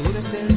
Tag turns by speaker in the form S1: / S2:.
S1: Verme, puse